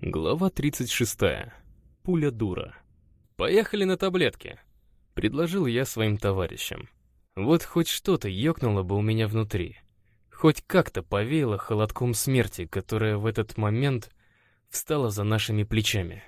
Глава 36. Пуля дура. «Поехали на таблетки», — предложил я своим товарищам. Вот хоть что-то ёкнуло бы у меня внутри. Хоть как-то повеяло холодком смерти, которая в этот момент встала за нашими плечами.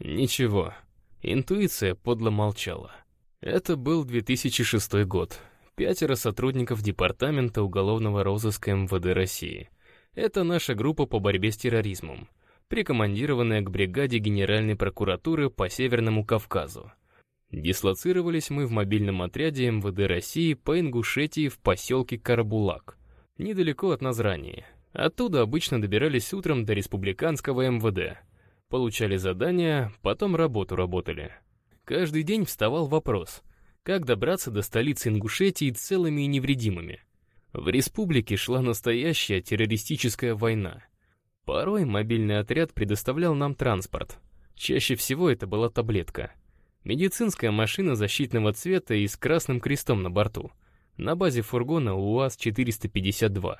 Ничего, интуиция подло молчала. Это был 2006 год. Пятеро сотрудников Департамента уголовного розыска МВД России. Это наша группа по борьбе с терроризмом, прикомандированная к бригаде Генеральной прокуратуры по Северному Кавказу. Дислоцировались мы в мобильном отряде МВД России по Ингушетии в поселке Карабулак, недалеко от Назрании. Оттуда обычно добирались утром до республиканского МВД. Получали задания, потом работу работали. Каждый день вставал вопрос, как добраться до столицы Ингушетии целыми и невредимыми. В республике шла настоящая террористическая война. Порой мобильный отряд предоставлял нам транспорт. Чаще всего это была таблетка. Медицинская машина защитного цвета и с красным крестом на борту. На базе фургона УАЗ-452.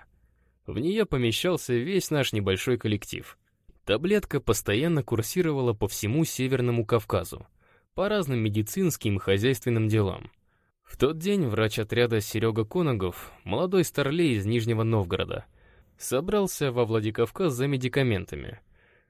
В нее помещался весь наш небольшой коллектив. Таблетка постоянно курсировала по всему Северному Кавказу по разным медицинским и хозяйственным делам. В тот день врач отряда Серега Коногов, молодой старлей из Нижнего Новгорода, собрался во Владикавказ за медикаментами,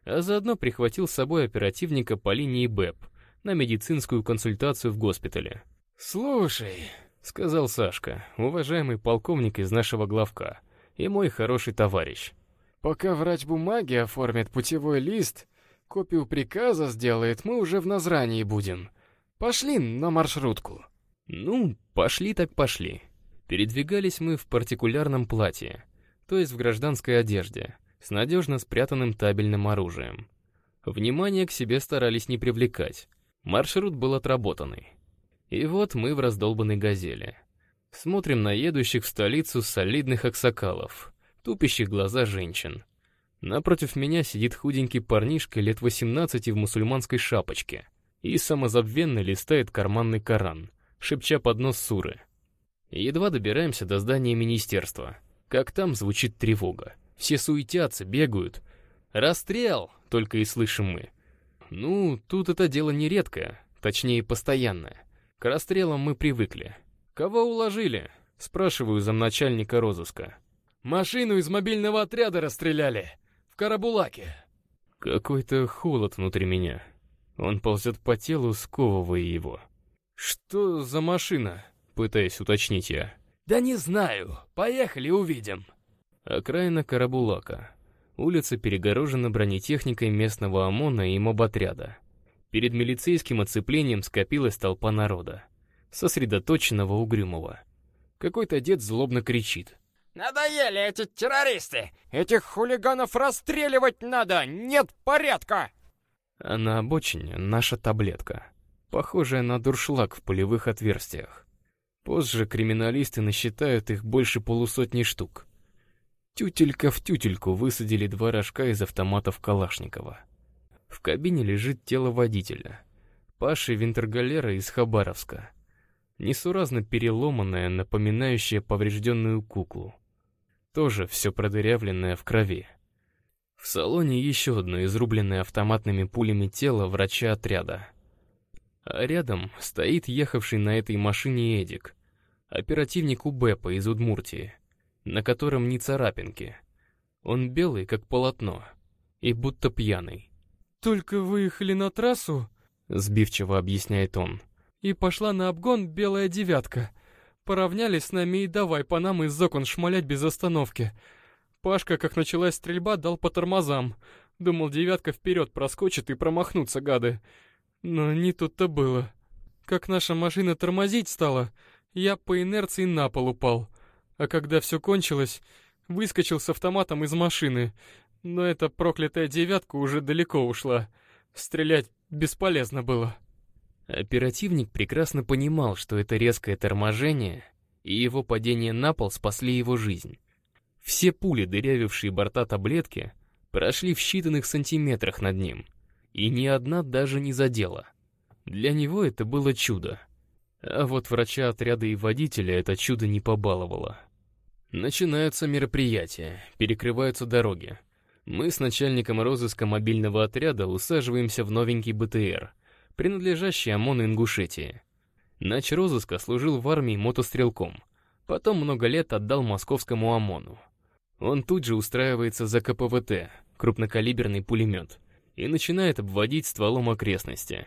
а заодно прихватил с собой оперативника по линии БЭП на медицинскую консультацию в госпитале. «Слушай», — сказал Сашка, уважаемый полковник из нашего главка, и мой хороший товарищ. «Пока врач бумаги оформит путевой лист, Копию приказа сделает, мы уже в Назрании будем. Пошли на маршрутку». Ну, пошли так пошли. Передвигались мы в партикулярном платье, то есть в гражданской одежде, с надежно спрятанным табельным оружием. Внимание к себе старались не привлекать. Маршрут был отработанный. И вот мы в раздолбанной «Газели». Смотрим на едущих в столицу солидных аксакалов, тупящих глаза женщин. Напротив меня сидит худенький парнишка лет 18 в мусульманской шапочке и самозабвенно листает карманный Коран, шепча под нос суры. Едва добираемся до здания министерства, как там звучит тревога. Все суетятся, бегают. «Расстрел!» — только и слышим мы. Ну, тут это дело не редкое, точнее постоянное. К расстрелам мы привыкли. «Кого уложили?» — спрашиваю замначальника розыска. «Машину из мобильного отряда расстреляли!» в Карабулаке. Какой-то холод внутри меня. Он ползет по телу, сковывая его. «Что за машина?» — пытаясь уточнить я. «Да не знаю. Поехали, увидим». Окраина Карабулака. Улица перегорожена бронетехникой местного ОМОНа и моботряда. Перед милицейским оцеплением скопилась толпа народа. Сосредоточенного угрюмого. Какой-то дед злобно кричит. Надоели эти террористы! Этих хулиганов расстреливать надо! Нет порядка!» А на обочине наша таблетка, похожая на дуршлаг в пулевых отверстиях. Позже криминалисты насчитают их больше полусотни штук. Тютелька в тютельку высадили два рожка из автоматов Калашникова. В кабине лежит тело водителя. Паши Винтергалера из Хабаровска. Несуразно переломанное, напоминающее поврежденную куклу тоже все продырявленное в крови. В салоне еще одно изрубленное автоматными пулями тело врача отряда. А рядом стоит ехавший на этой машине Эдик, оперативник УБЭПа из Удмуртии, на котором ни царапинки. Он белый, как полотно, и будто пьяный. «Только выехали на трассу», — сбивчиво объясняет он, «и пошла на обгон белая девятка». Поравнялись с нами и давай по нам из окон шмалять без остановки. Пашка, как началась стрельба, дал по тормозам. Думал, девятка вперед проскочит и промахнутся, гады. Но не тут-то было. Как наша машина тормозить стала, я по инерции на пол упал. А когда все кончилось, выскочил с автоматом из машины. Но эта проклятая девятка уже далеко ушла. Стрелять бесполезно было. Оперативник прекрасно понимал, что это резкое торможение и его падение на пол спасли его жизнь. Все пули, дырявившие борта таблетки, прошли в считанных сантиметрах над ним, и ни одна даже не задела. Для него это было чудо. А вот врача отряда и водителя это чудо не побаловало. Начинаются мероприятия, перекрываются дороги. Мы с начальником розыска мобильного отряда усаживаемся в новенький БТР, принадлежащий ОМОНу Ингушетии. Нач розыска служил в армии мотострелком, потом много лет отдал московскому ОМОНу. Он тут же устраивается за КПВТ, крупнокалиберный пулемет, и начинает обводить стволом окрестности.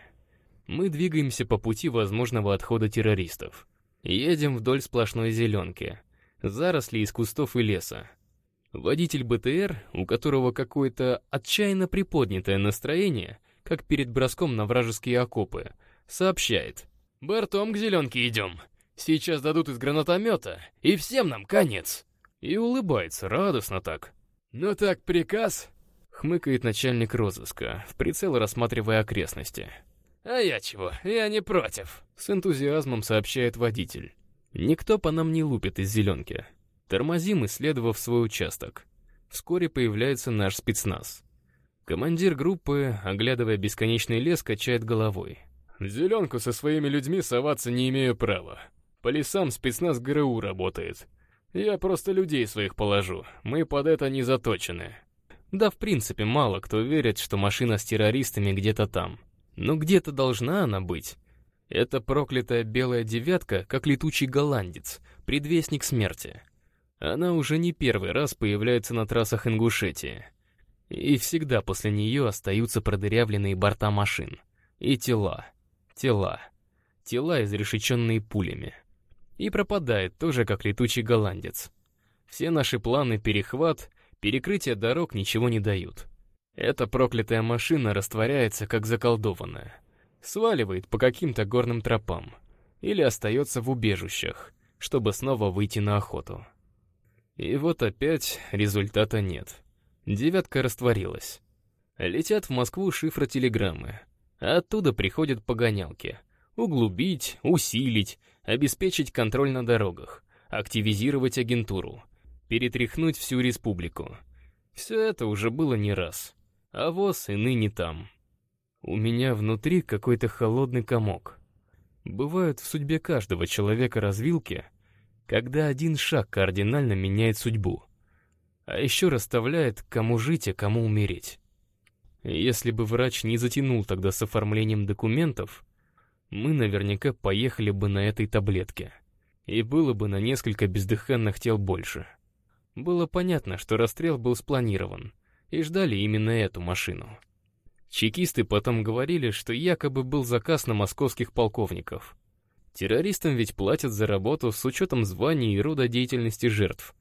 Мы двигаемся по пути возможного отхода террористов. Едем вдоль сплошной зеленки, заросли из кустов и леса. Водитель БТР, у которого какое-то отчаянно приподнятое настроение, как перед броском на вражеские окопы, сообщает. «Бортом к зеленке идем. Сейчас дадут из гранатомета, и всем нам конец». И улыбается радостно так. «Ну так приказ?» Хмыкает начальник розыска, в прицел рассматривая окрестности. «А я чего? Я не против!» С энтузиазмом сообщает водитель. Никто по нам не лупит из зеленки. Тормозим, исследовав свой участок. Вскоре появляется наш спецназ. Командир группы, оглядывая бесконечный лес, качает головой. «В зеленку со своими людьми соваться не имею права. По лесам спецназ ГРУ работает. Я просто людей своих положу, мы под это не заточены». Да, в принципе, мало кто верит, что машина с террористами где-то там. Но где-то должна она быть. Это проклятая белая девятка, как летучий голландец, предвестник смерти. Она уже не первый раз появляется на трассах Ингушетии. И всегда после нее остаются продырявленные борта машин. И тела. Тела. Тела, изрешеченные пулями. И пропадает тоже, как летучий голландец. Все наши планы перехват, перекрытие дорог ничего не дают. Эта проклятая машина растворяется, как заколдованная. Сваливает по каким-то горным тропам. Или остается в убежищах, чтобы снова выйти на охоту. И вот опять результата нет. Девятка растворилась. Летят в Москву шифротелеграммы. Оттуда приходят погонялки. Углубить, усилить, обеспечить контроль на дорогах, активизировать агентуру, перетряхнуть всю республику. Все это уже было не раз. А воз и ныне там. У меня внутри какой-то холодный комок. Бывают в судьбе каждого человека развилки — когда один шаг кардинально меняет судьбу, а еще расставляет, кому жить, а кому умереть. Если бы врач не затянул тогда с оформлением документов, мы наверняка поехали бы на этой таблетке, и было бы на несколько бездыханных тел больше. Было понятно, что расстрел был спланирован, и ждали именно эту машину. Чекисты потом говорили, что якобы был заказ на московских полковников — Террористам ведь платят за работу с учетом званий и рода деятельности жертв.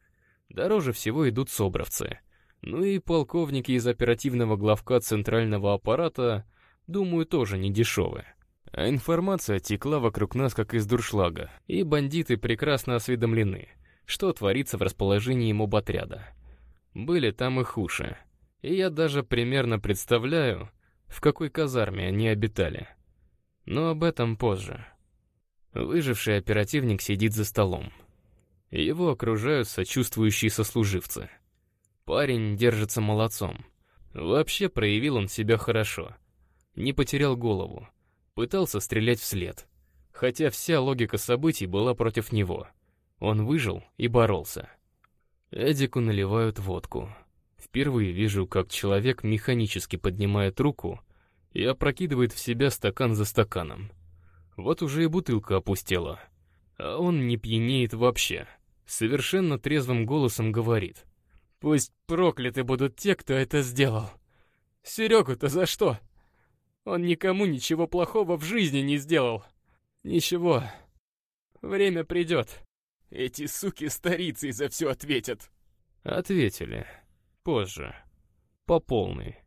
Дороже всего идут собравцы. Ну и полковники из оперативного главка центрального аппарата, думаю, тоже не дешевые. А информация текла вокруг нас как из дуршлага, и бандиты прекрасно осведомлены, что творится в расположении моботряда. Были там и хуже. И я даже примерно представляю, в какой казарме они обитали. Но об этом позже. Выживший оперативник сидит за столом. Его окружают сочувствующие сослуживцы. Парень держится молодцом. Вообще проявил он себя хорошо. Не потерял голову. Пытался стрелять вслед. Хотя вся логика событий была против него. Он выжил и боролся. Эдику наливают водку. Впервые вижу, как человек механически поднимает руку и опрокидывает в себя стакан за стаканом. Вот уже и бутылка опустела. А он не пьянеет вообще. Совершенно трезвым голосом говорит. «Пусть прокляты будут те, кто это сделал. Серегу-то за что? Он никому ничего плохого в жизни не сделал. Ничего. Время придет. Эти суки-старицы за все ответят». Ответили. Позже. По полной.